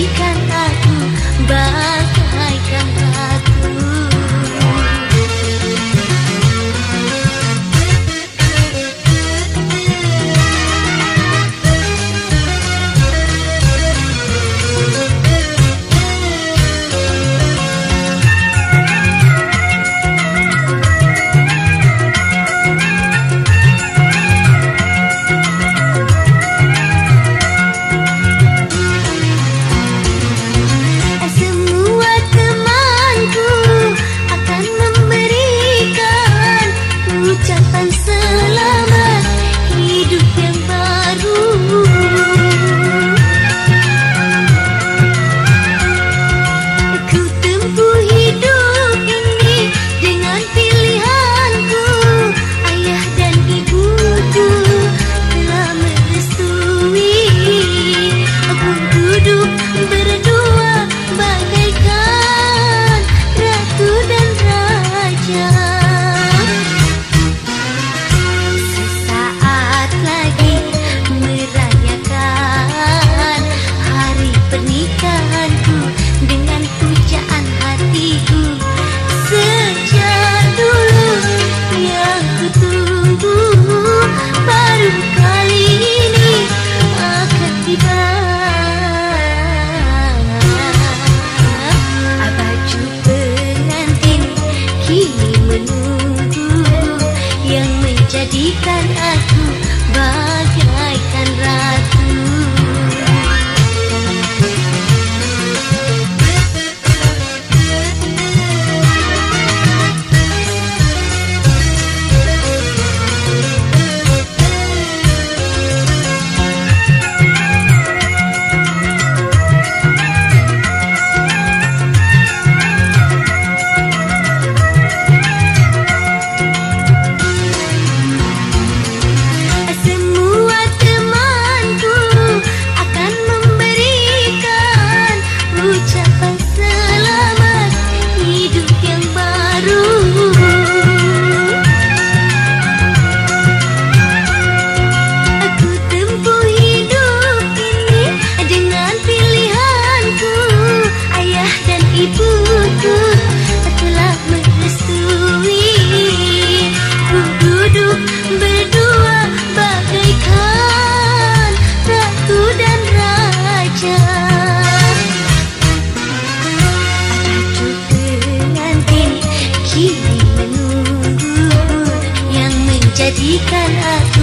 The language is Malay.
Ikan lagi menunggu yang menjadikan aku jadikan aku